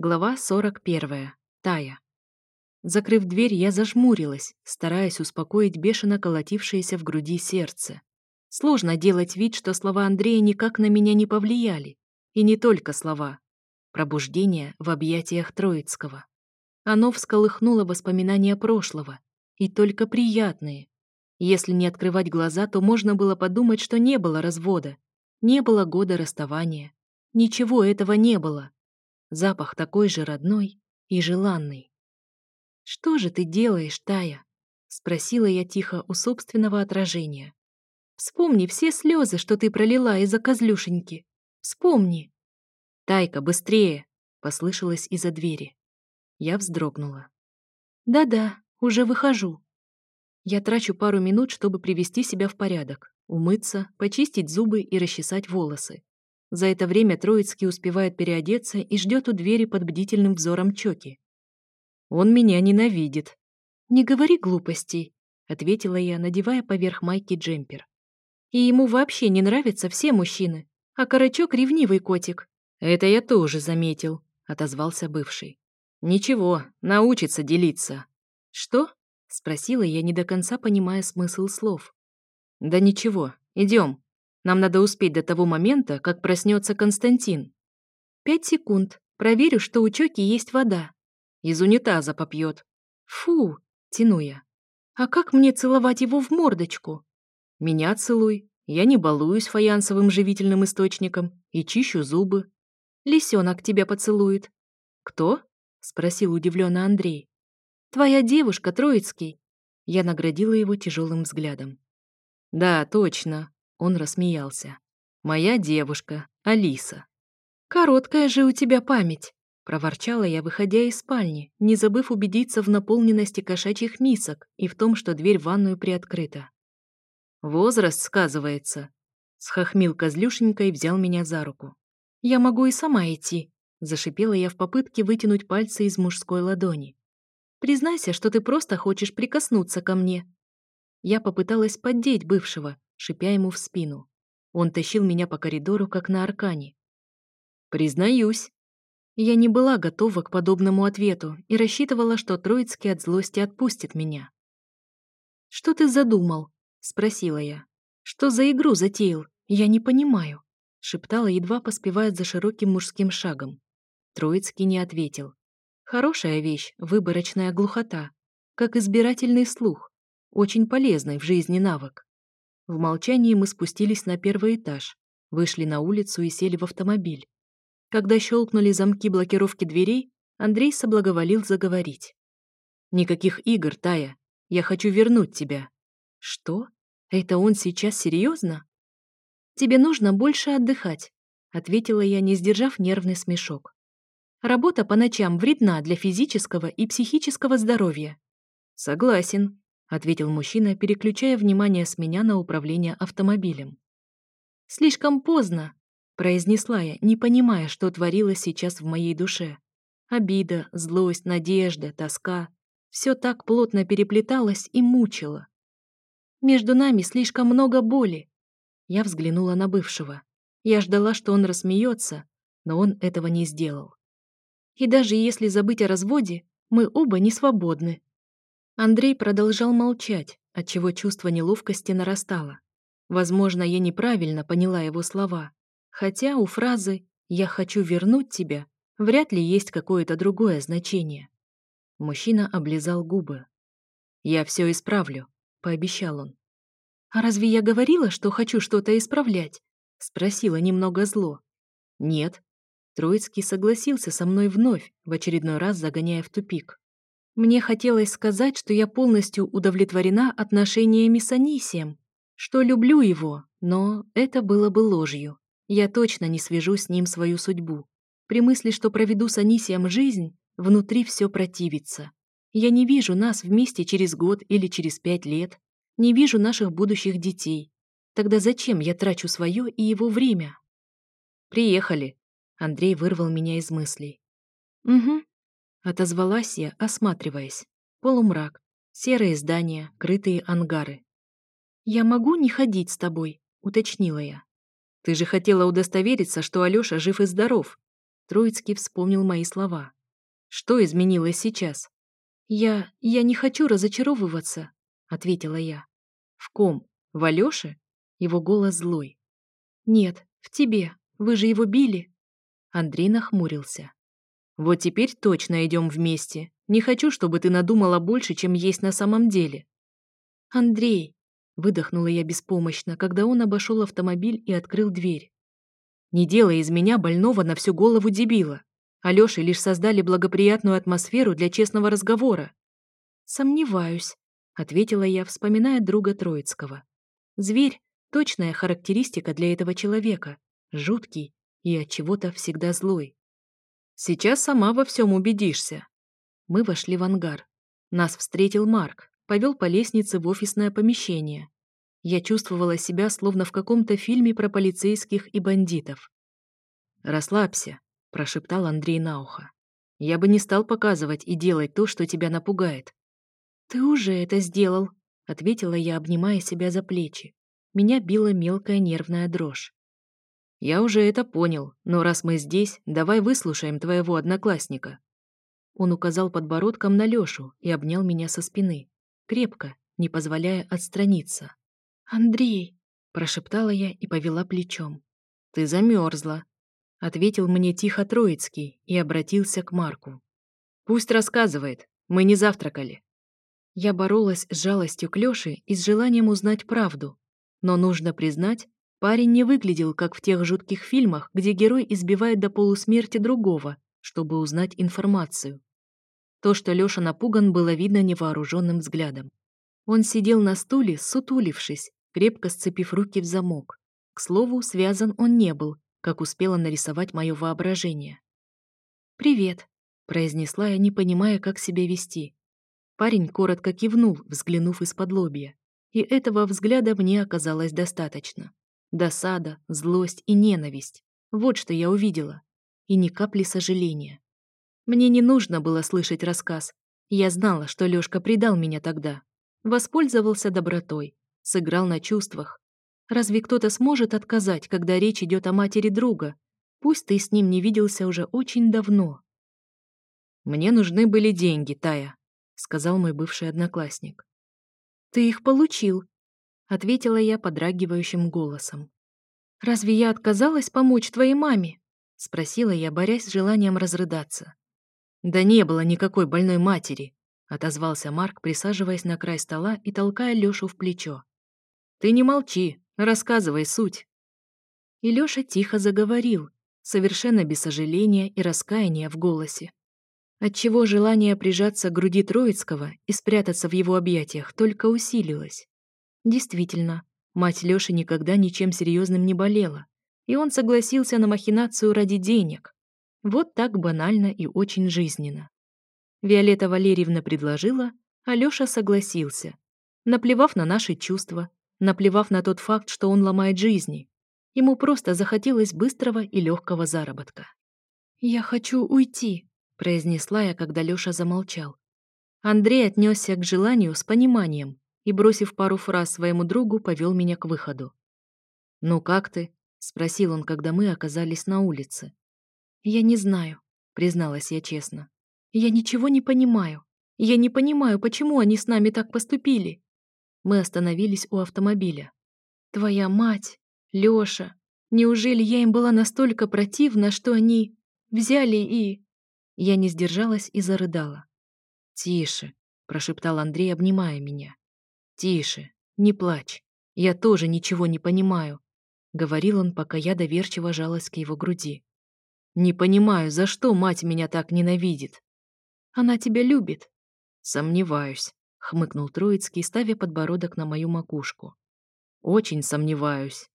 Глава 41. Тая. Закрыв дверь, я зажмурилась, стараясь успокоить бешено колотившееся в груди сердце. Сложно делать вид, что слова Андрея никак на меня не повлияли. И не только слова. Пробуждение в объятиях Троицкого. Оно всколыхнуло воспоминания прошлого. И только приятные. Если не открывать глаза, то можно было подумать, что не было развода, не было года расставания. Ничего этого не было запах такой же родной и желанный. «Что же ты делаешь, Тая?» — спросила я тихо у собственного отражения. «Вспомни все слезы, что ты пролила из-за козлюшеньки. Вспомни!» «Тайка, быстрее!» — послышалось из-за двери. Я вздрогнула. «Да-да, уже выхожу». Я трачу пару минут, чтобы привести себя в порядок, умыться, почистить зубы и расчесать волосы. За это время Троицкий успевает переодеться и ждет у двери под бдительным взором Чоки. «Он меня ненавидит». «Не говори глупостей», — ответила я, надевая поверх майки джемпер. «И ему вообще не нравятся все мужчины, а Карачок — ревнивый котик». «Это я тоже заметил», — отозвался бывший. «Ничего, научится делиться». «Что?» — спросила я, не до конца понимая смысл слов. «Да ничего, идем, нам надо успеть до того момента, как проснется Константин. Пять секунд. Проверю, что у Чоки есть вода. Из унитаза попьет. Фу, тяну я. А как мне целовать его в мордочку? Меня целуй. Я не балуюсь фаянсовым живительным источником и чищу зубы. Лисенок тебя поцелует. Кто? Спросил удивленно Андрей. Твоя девушка, Троицкий. Я наградила его тяжелым взглядом. Да, точно. Он рассмеялся. «Моя девушка, Алиса». «Короткая же у тебя память», — проворчала я, выходя из спальни, не забыв убедиться в наполненности кошачьих мисок и в том, что дверь в ванную приоткрыта. «Возраст сказывается», — схохмил козлюшенька и взял меня за руку. «Я могу и сама идти», — зашипела я в попытке вытянуть пальцы из мужской ладони. «Признайся, что ты просто хочешь прикоснуться ко мне». Я попыталась поддеть бывшего, шипя ему в спину. Он тащил меня по коридору, как на аркане. «Признаюсь». Я не была готова к подобному ответу и рассчитывала, что Троицкий от злости отпустит меня. «Что ты задумал?» — спросила я. «Что за игру затеял? Я не понимаю», — шептала, едва поспевая за широким мужским шагом. Троицкий не ответил. «Хорошая вещь, выборочная глухота, как избирательный слух, очень полезный в жизни навык». В молчании мы спустились на первый этаж, вышли на улицу и сели в автомобиль. Когда щелкнули замки блокировки дверей, Андрей соблаговолил заговорить. «Никаких игр, Тая. Я хочу вернуть тебя». «Что? Это он сейчас серьезно?» «Тебе нужно больше отдыхать», — ответила я, не сдержав нервный смешок. «Работа по ночам вредна для физического и психического здоровья». «Согласен», ответил мужчина, переключая внимание с меня на управление автомобилем. «Слишком поздно», — произнесла я, не понимая, что творилось сейчас в моей душе. Обида, злость, надежда, тоска — все так плотно переплеталось и мучило. «Между нами слишком много боли», — я взглянула на бывшего. Я ждала, что он рассмеется, но он этого не сделал. «И даже если забыть о разводе, мы оба не свободны», Андрей продолжал молчать, отчего чувство неловкости нарастало. Возможно, я неправильно поняла его слова. Хотя у фразы «я хочу вернуть тебя» вряд ли есть какое-то другое значение. Мужчина облизал губы. «Я все исправлю», — пообещал он. «А разве я говорила, что хочу что-то исправлять?» — спросила немного зло. «Нет». Троицкий согласился со мной вновь, в очередной раз загоняя в тупик. Мне хотелось сказать, что я полностью удовлетворена отношениями с Анисием, что люблю его, но это было бы ложью. Я точно не свяжу с ним свою судьбу. При мысли, что проведу с Анисием жизнь, внутри все противится. Я не вижу нас вместе через год или через пять лет, не вижу наших будущих детей. Тогда зачем я трачу свое и его время? «Приехали», — Андрей вырвал меня из мыслей. «Угу», Отозвалась я, осматриваясь. Полумрак, серые здания, крытые ангары. «Я могу не ходить с тобой», — уточнила я. «Ты же хотела удостовериться, что Алёша жив и здоров». Троицкий вспомнил мои слова. «Что изменилось сейчас?» «Я... я не хочу разочаровываться», — ответила я. «В ком? В Алёше?» Его голос злой. «Нет, в тебе. Вы же его били». Андрей нахмурился. Вот теперь точно идем вместе. Не хочу, чтобы ты надумала больше, чем есть на самом деле». «Андрей», — выдохнула я беспомощно, когда он обошел автомобиль и открыл дверь. «Не делай из меня больного на всю голову дебила. Алёши лишь создали благоприятную атмосферу для честного разговора». «Сомневаюсь», — ответила я, вспоминая друга Троицкого. «Зверь — точная характеристика для этого человека, жуткий и от чего то всегда злой. Сейчас сама во всем убедишься. Мы вошли в ангар. Нас встретил Марк, повел по лестнице в офисное помещение. Я чувствовала себя словно в каком-то фильме про полицейских и бандитов. «Расслабься», — прошептал Андрей на ухо. «Я бы не стал показывать и делать то, что тебя напугает». «Ты уже это сделал», — ответила я, обнимая себя за плечи. Меня била мелкая нервная дрожь. «Я уже это понял, но раз мы здесь, давай выслушаем твоего одноклассника». Он указал подбородком на Лёшу и обнял меня со спины, крепко, не позволяя отстраниться. «Андрей!» – прошептала я и повела плечом. «Ты замерзла», – ответил мне тихо Троицкий и обратился к Марку. «Пусть рассказывает, мы не завтракали». Я боролась с жалостью к Лёше и с желанием узнать правду, но нужно признать, Парень не выглядел, как в тех жутких фильмах, где герой избивает до полусмерти другого, чтобы узнать информацию. То, что Лёша напуган, было видно невооруженным взглядом. Он сидел на стуле, сутулившись, крепко сцепив руки в замок. К слову, связан он не был, как успело нарисовать мое воображение. «Привет», — произнесла я, не понимая, как себя вести. Парень коротко кивнул, взглянув из-под лобья. И этого взгляда мне оказалось достаточно. Досада, злость и ненависть. Вот что я увидела. И ни капли сожаления. Мне не нужно было слышать рассказ. Я знала, что Лёшка предал меня тогда. Воспользовался добротой, сыграл на чувствах. Разве кто-то сможет отказать, когда речь идет о матери друга? Пусть ты с ним не виделся уже очень давно. «Мне нужны были деньги, Тая», — сказал мой бывший одноклассник. «Ты их получил», ответила я подрагивающим голосом. «Разве я отказалась помочь твоей маме?» — спросила я, борясь с желанием разрыдаться. «Да не было никакой больной матери», — отозвался Марк, присаживаясь на край стола и толкая Лёшу в плечо. «Ты не молчи, рассказывай суть». И Лёша тихо заговорил, совершенно без сожаления и раскаяния в голосе. Отчего желание прижаться к груди Троицкого и спрятаться в его объятиях только усилилось. Действительно, мать Лёши никогда ничем серьезным не болела, и он согласился на махинацию ради денег. Вот так банально и очень жизненно. Виолетта Валерьевна предложила, а Лёша согласился, наплевав на наши чувства, наплевав на тот факт, что он ломает жизни. Ему просто захотелось быстрого и легкого заработка. «Я хочу уйти», — произнесла я, когда Лёша замолчал. Андрей отнесся к желанию с пониманием, и, бросив пару фраз своему другу, повел меня к выходу. «Ну как ты?» — спросил он, когда мы оказались на улице. «Я не знаю», — призналась я честно. «Я ничего не понимаю. Я не понимаю, почему они с нами так поступили». Мы остановились у автомобиля. «Твоя мать, Лёша, неужели я им была настолько противна, что они взяли и...» Я не сдержалась и зарыдала. «Тише», — прошептал Андрей, обнимая меня. «Тише, не плачь. Я тоже ничего не понимаю», — говорил он, пока я доверчиво жалась к его груди. «Не понимаю, за что мать меня так ненавидит?» «Она тебя любит». «Сомневаюсь», — хмыкнул Троицкий, ставя подбородок на мою макушку. «Очень сомневаюсь».